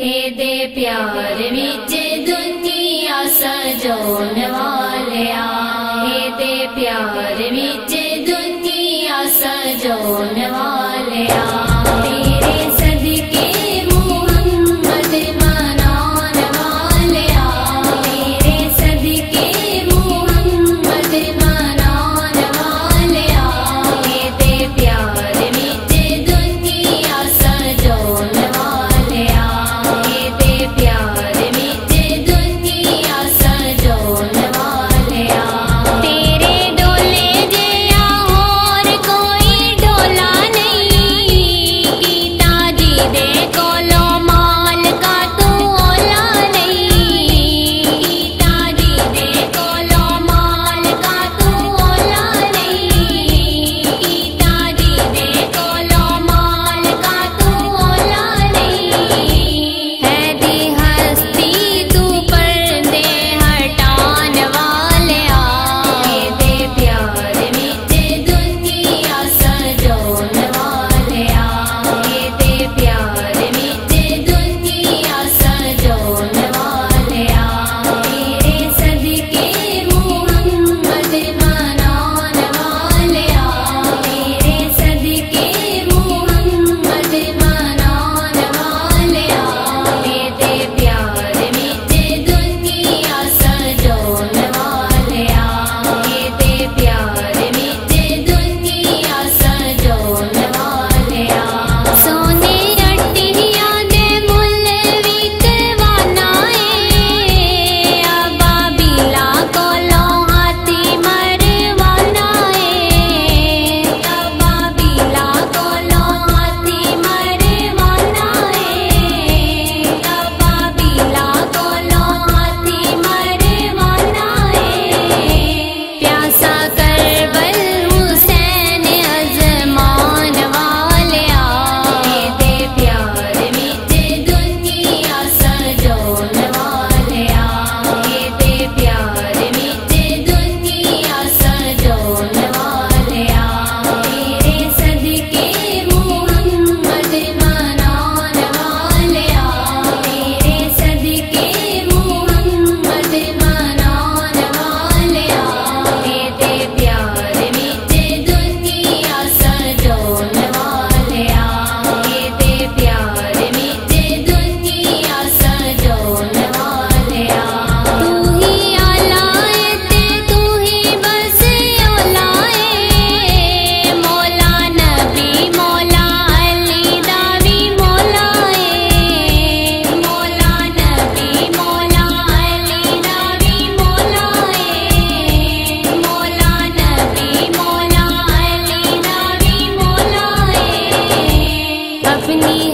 हे प्यार विच दुनिया सजोन वालिया हे प्यार विच दुनिया सजोन वालिया giving me.